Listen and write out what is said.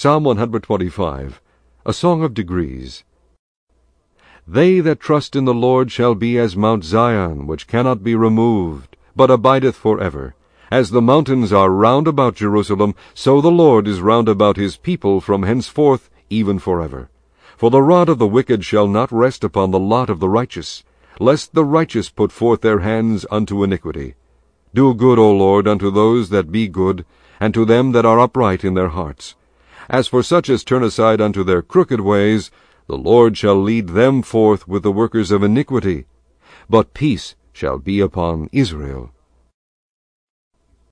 Psalm 125, a song of degrees. They that trust in the Lord shall be as Mount Zion, which cannot be removed, but abideth for ever. As the mountains are round about Jerusalem, so the Lord is round about his people from henceforth even for ever. For the rod of the wicked shall not rest upon the lot of the righteous, lest the righteous put forth their hands unto iniquity. Do good, O Lord, unto those that be good, and to them that are upright in their hearts. As for such as turn aside unto their crooked ways, the Lord shall lead them forth with the workers of iniquity. But peace shall be upon Israel.